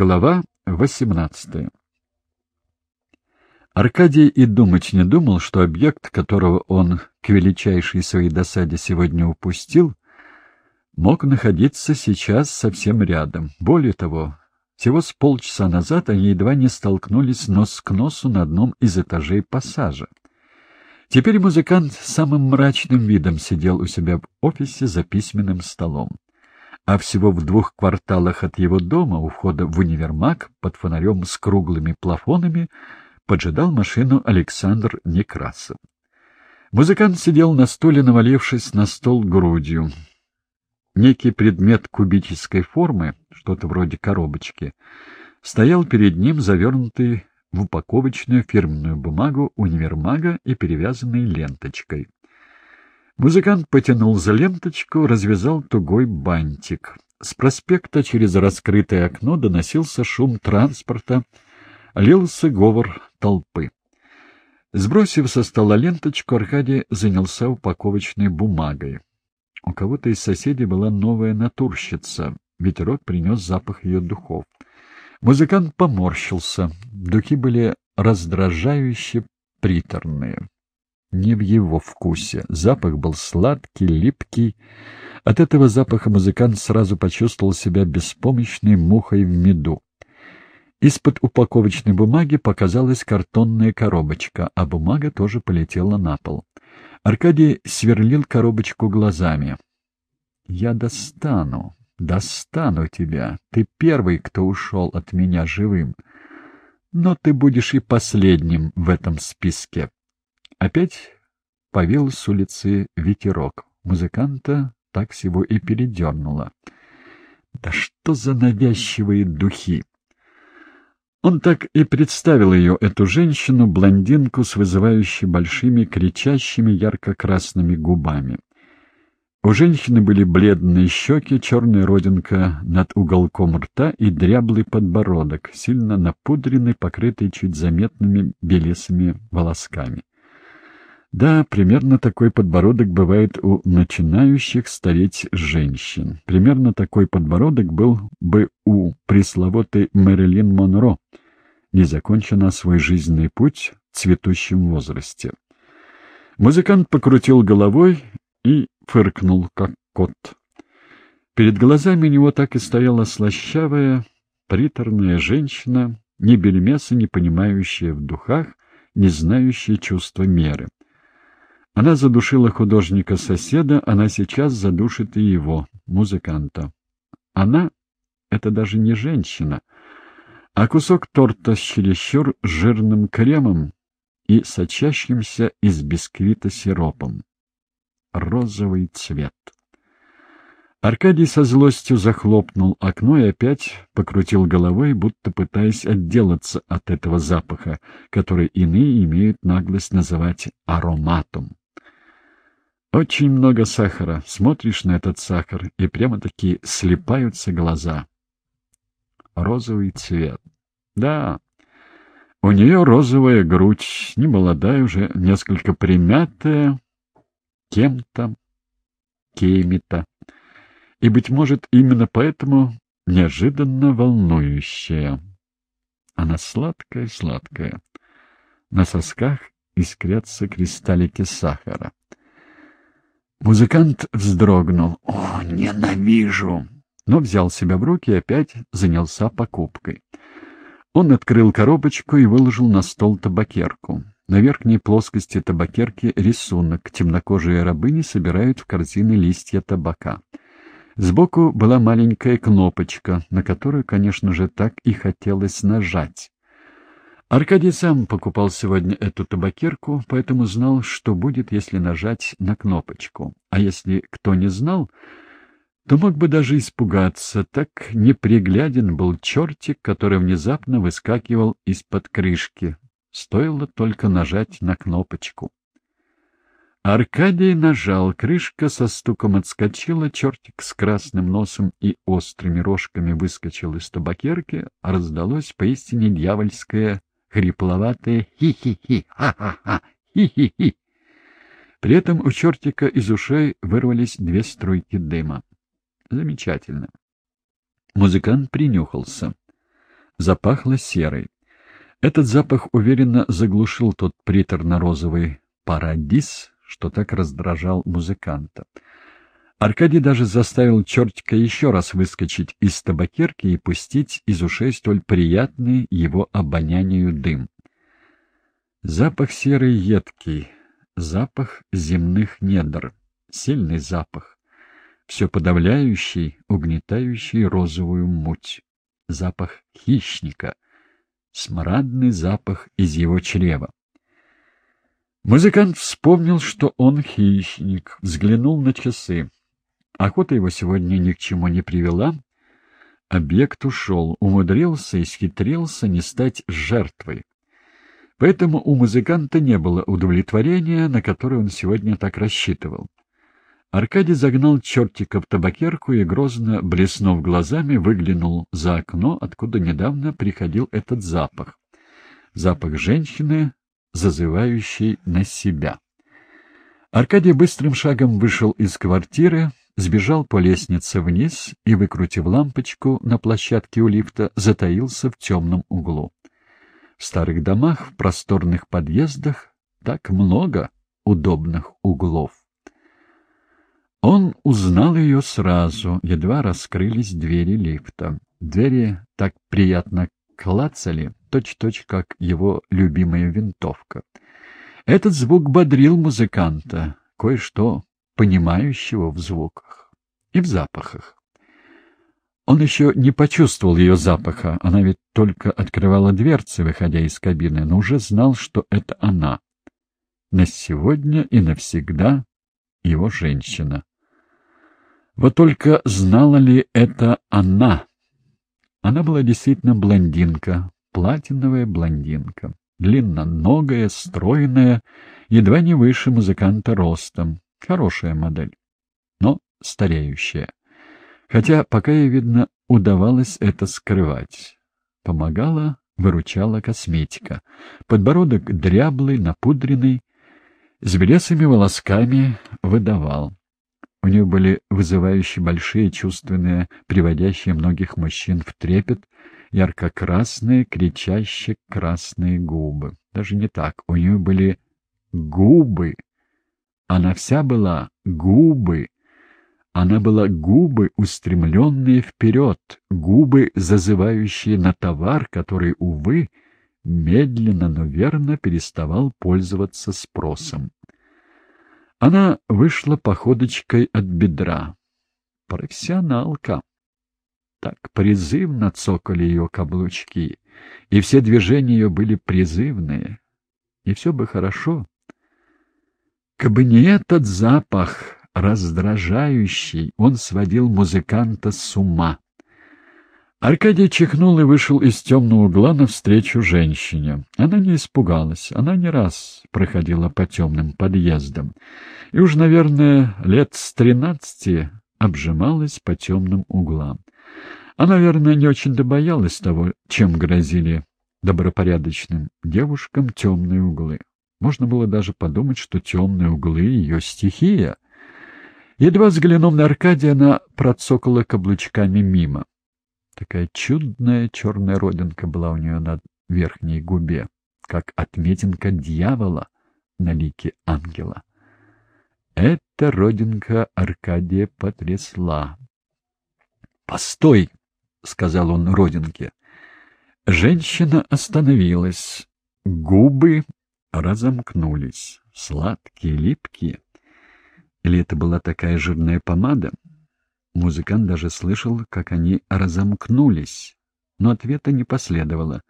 Глава 18 Аркадий и думать не думал, что объект, которого он к величайшей своей досаде сегодня упустил, мог находиться сейчас совсем рядом. Более того, всего с полчаса назад они едва не столкнулись нос к носу на одном из этажей пассажа. Теперь музыкант самым мрачным видом сидел у себя в офисе за письменным столом а всего в двух кварталах от его дома, у входа в универмаг, под фонарем с круглыми плафонами, поджидал машину Александр Некрасов. Музыкант сидел на стуле, навалившись на стол грудью. Некий предмет кубической формы, что-то вроде коробочки, стоял перед ним, завернутый в упаковочную фирменную бумагу универмага и перевязанный ленточкой. Музыкант потянул за ленточку, развязал тугой бантик. С проспекта через раскрытое окно доносился шум транспорта, лился говор толпы. Сбросив со стола ленточку, Аркадий занялся упаковочной бумагой. У кого-то из соседей была новая натурщица. Ветерок принес запах ее духов. Музыкант поморщился. Духи были раздражающе приторные не в его вкусе. Запах был сладкий, липкий. От этого запаха музыкант сразу почувствовал себя беспомощной мухой в меду. Из-под упаковочной бумаги показалась картонная коробочка, а бумага тоже полетела на пол. Аркадий сверлил коробочку глазами. «Я достану, достану тебя. Ты первый, кто ушел от меня живым. Но ты будешь и последним в этом списке. Опять повел с улицы ветерок. Музыканта так всего и передернуло. Да что за навязчивые духи! Он так и представил ее, эту женщину, блондинку с вызывающей большими, кричащими ярко-красными губами. У женщины были бледные щеки, черная родинка над уголком рта и дряблый подбородок, сильно напудренный, покрытый чуть заметными белесыми волосками. Да, примерно такой подбородок бывает у начинающих стареть женщин. Примерно такой подбородок был бы у пресловутой Мэрилин Монро, не закончена свой жизненный путь в цветущем возрасте. Музыкант покрутил головой и фыркнул, как кот. Перед глазами него так и стояла слащавая, приторная женщина, ни бельмеса не понимающая в духах, не знающая чувства меры. Она задушила художника-соседа, она сейчас задушит и его, музыканта. Она — это даже не женщина, а кусок торта с чересчур жирным кремом и сочащимся из бисквита сиропом. Розовый цвет. Аркадий со злостью захлопнул окно и опять покрутил головой, будто пытаясь отделаться от этого запаха, который иные имеют наглость называть ароматом. Очень много сахара. Смотришь на этот сахар, и прямо-таки слепаются глаза. Розовый цвет. Да, у нее розовая грудь, немолодая уже, несколько примятая, кем-то, кем-то. И, быть может, именно поэтому неожиданно волнующая. Она сладкая-сладкая. На сосках искрятся кристаллики сахара. Музыкант вздрогнул. «О, ненавижу!» Но взял себя в руки и опять занялся покупкой. Он открыл коробочку и выложил на стол табакерку. На верхней плоскости табакерки рисунок. Темнокожие рабыни собирают в корзины листья табака. Сбоку была маленькая кнопочка, на которую, конечно же, так и хотелось нажать. Аркадий сам покупал сегодня эту табакерку, поэтому знал, что будет, если нажать на кнопочку. А если кто не знал, то мог бы даже испугаться, так непригляден был чертик, который внезапно выскакивал из-под крышки. Стоило только нажать на кнопочку. Аркадий нажал, крышка со стуком отскочила, чертик с красным носом и острыми рожками выскочил из табакерки, а раздалось поистине дьявольское хрипловатое «хи-хи-хи, ха-ха-ха, хи-хи-хи». При этом у чертика из ушей вырвались две струйки дыма. Замечательно. Музыкант принюхался. Запахло серой. Этот запах уверенно заглушил тот приторно-розовый парадис, что так раздражал музыканта. Аркадий даже заставил чертика еще раз выскочить из табакерки и пустить из ушей столь приятный его обонянию дым. Запах серый едкий, запах земных недр, сильный запах, все подавляющий, угнетающий розовую муть, запах хищника, смрадный запах из его чрева. Музыкант вспомнил, что он хищник, взглянул на часы. Охота его сегодня ни к чему не привела. Объект ушел, умудрился и схитрился не стать жертвой. Поэтому у музыканта не было удовлетворения, на которое он сегодня так рассчитывал. Аркадий загнал чертика в табакерку и, грозно блеснув глазами, выглянул за окно, откуда недавно приходил этот запах. Запах женщины, зазывающей на себя. Аркадий быстрым шагом вышел из квартиры, сбежал по лестнице вниз и, выкрутив лампочку на площадке у лифта, затаился в темном углу. В старых домах, в просторных подъездах так много удобных углов. Он узнал ее сразу, едва раскрылись двери лифта. Двери так приятно клацали, точь-точь, как его любимая винтовка. Этот звук бодрил музыканта, кое-что понимающего в звуках и в запахах. Он еще не почувствовал ее запаха, она ведь только открывала дверцы, выходя из кабины, но уже знал, что это она. На сегодня и навсегда его женщина. Вот только знала ли это она? Она была действительно блондинка, платиновая блондинка, длинноногая, стройная, едва не выше музыканта ростом, Хорошая модель, но стареющая. Хотя пока ей, видно, удавалось это скрывать. Помогала, выручала косметика. Подбородок дряблый, напудренный, с белесыми волосками выдавал. У нее были вызывающие большие, чувственные, приводящие многих мужчин в трепет, ярко-красные, кричащие красные губы. Даже не так, у нее были губы, она вся была губы. Она была губы, устремленные вперед, губы, зазывающие на товар, который, увы, медленно, но верно переставал пользоваться спросом. Она вышла походочкой от бедра. Профессионалка. Так призывно цокали ее каблучки, и все движения ее были призывные. И все бы хорошо, Кабы не этот запах, раздражающий, он сводил музыканта с ума. Аркадий чихнул и вышел из темного угла навстречу женщине. Она не испугалась, она не раз проходила по темным подъездам. И уж, наверное, лет с тринадцати обжималась по темным углам. Она, наверное, не очень-то боялась того, чем грозили добропорядочным девушкам темные углы. Можно было даже подумать, что темные углы — ее стихия. Едва взглянув на Аркадия, она процокала каблучками мимо. Такая чудная черная родинка была у нее на верхней губе, как отметинка дьявола на лике ангела. Эта родинка Аркадия потрясла. «Постой!» — сказал он родинке. Женщина остановилась. Губы разомкнулись, сладкие, липкие. Или это была такая жирная помада? Музыкант даже слышал, как они разомкнулись, но ответа не последовало.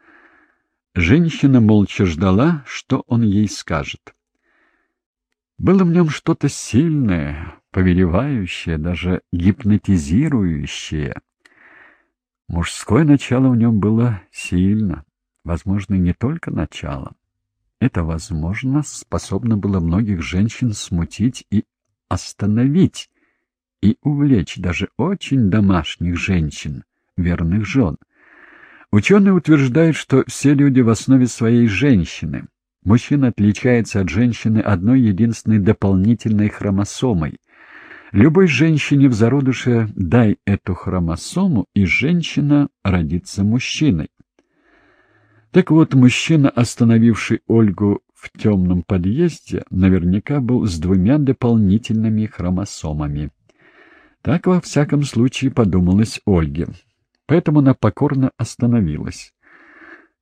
Женщина молча ждала, что он ей скажет. Было в нем что-то сильное, повелевающее, даже гипнотизирующее. Мужское начало в нем было сильно, возможно, не только начало. Это, возможно, способно было многих женщин смутить и остановить, и увлечь даже очень домашних женщин, верных жен. Ученые утверждают, что все люди в основе своей женщины. Мужчина отличается от женщины одной единственной дополнительной хромосомой. Любой женщине в зародыше дай эту хромосому, и женщина родится мужчиной. Так вот, мужчина, остановивший Ольгу в темном подъезде, наверняка был с двумя дополнительными хромосомами. Так, во всяком случае, подумалось Ольге. Поэтому она покорно остановилась.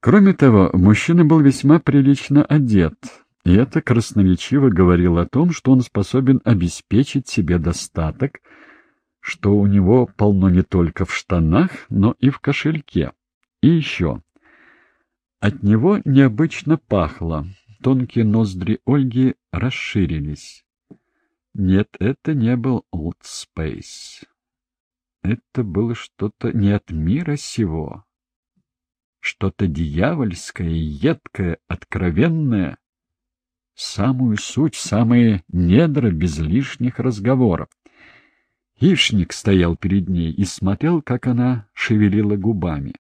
Кроме того, мужчина был весьма прилично одет, и это красноречиво говорило о том, что он способен обеспечить себе достаток, что у него полно не только в штанах, но и в кошельке. И еще. От него необычно пахло. Тонкие ноздри Ольги расширились. Нет, это не был Old Space. Это было что-то не от мира сего. Что-то дьявольское, едкое, откровенное. Самую суть, самые недра без лишних разговоров. Хищник стоял перед ней и смотрел, как она шевелила губами.